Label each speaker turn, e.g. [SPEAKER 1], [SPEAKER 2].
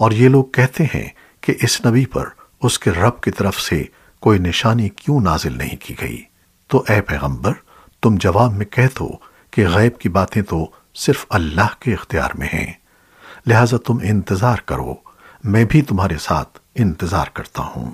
[SPEAKER 1] اور یہ لوگ کہتے ہیں کہ اس نبی پر اس کے رب کی طرف سے کوئی نشانی کیوں نازل نہیں کی گئی۔ تو اے پیغمبر، تم جواب میں کہہ دو کہ غیب کی باتیں تو صرف اللہ کے اختیار میں ہیں۔ لہذا تم انتظار کرو، میں بھی تمہارے ساتھ انتظار کرتا ہوں۔